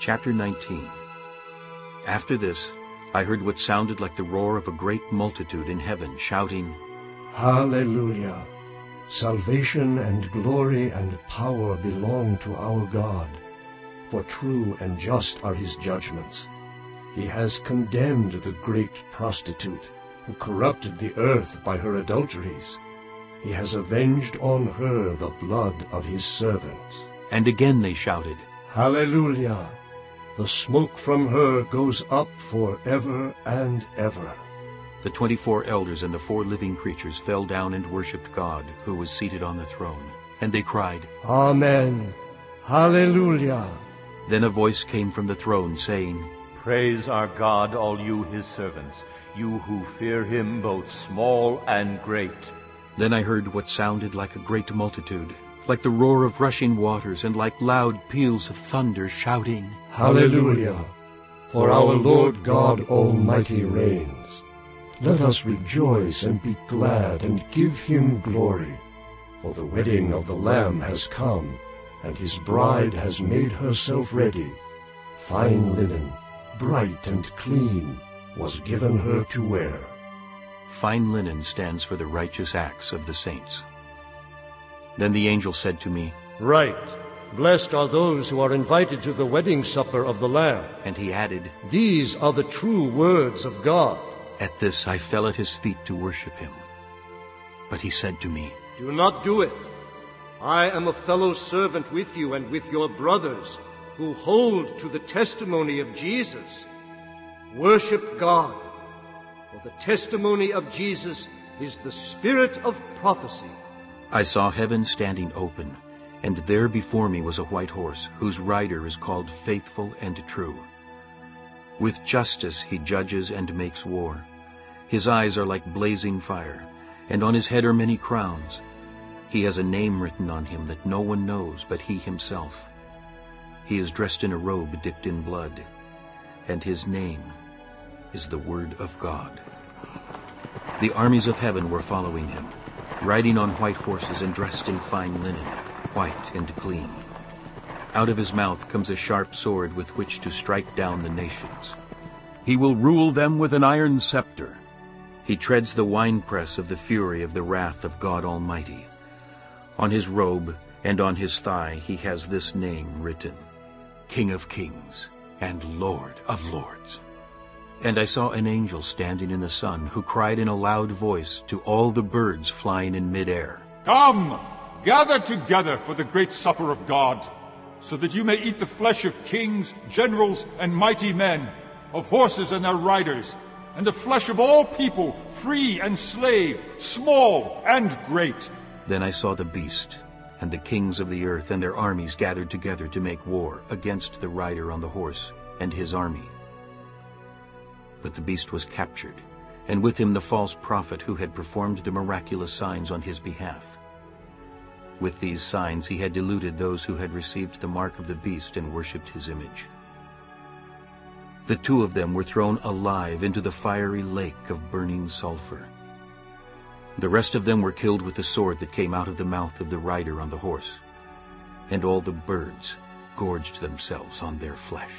Chapter 19 After this, I heard what sounded like the roar of a great multitude in heaven, shouting, Hallelujah! Salvation and glory and power belong to our God, for true and just are his judgments. He has condemned the great prostitute, who corrupted the earth by her adulteries. He has avenged on her the blood of his servants. And again they shouted, Hallelujah! The smoke from her goes up for ever and ever. The twenty-four elders and the four living creatures fell down and worshipped God, who was seated on the throne. And they cried, Amen. Hallelujah. Then a voice came from the throne, saying, Praise our God, all you his servants, you who fear him both small and great. Then I heard what sounded like a great multitude, like the roar of rushing waters, and like loud peals of thunder, shouting, Hallelujah. For our Lord God Almighty reigns. Let us rejoice and be glad and give him glory. For the wedding of the Lamb has come, and his bride has made herself ready. Fine linen, bright and clean, was given her to wear. Fine linen stands for the righteous acts of the saints. Then the angel said to me, Write. Blessed are those who are invited to the wedding supper of the Lamb. and he added, These are the true words of God. At this I fell at his feet to worship him. But he said to me, Do not do it. I am a fellow servant with you and with your brothers who hold to the testimony of Jesus. Worship God, for the testimony of Jesus is the spirit of prophecy. I saw heaven standing open, and there before me was a white horse, whose rider is called Faithful and True. With justice he judges and makes war. His eyes are like blazing fire, and on his head are many crowns. He has a name written on him that no one knows but he himself. He is dressed in a robe dipped in blood, and his name is the Word of God. The armies of heaven were following him, riding on white horses and dressed in fine linen, white and clean. Out of his mouth comes a sharp sword with which to strike down the nations. He will rule them with an iron scepter. He treads the winepress of the fury of the wrath of God Almighty. On his robe and on his thigh he has this name written, King of Kings and Lord of Lords. And I saw an angel standing in the sun, who cried in a loud voice to all the birds flying in midair, Come, gather together for the great supper of God, so that you may eat the flesh of kings, generals, and mighty men, of horses and their riders, and the flesh of all people, free and slave, small and great. Then I saw the beast, and the kings of the earth and their armies gathered together to make war against the rider on the horse and his army. But the beast was captured, and with him the false prophet who had performed the miraculous signs on his behalf. With these signs he had deluded those who had received the mark of the beast and worshipped his image. The two of them were thrown alive into the fiery lake of burning sulfur. The rest of them were killed with the sword that came out of the mouth of the rider on the horse, and all the birds gorged themselves on their flesh.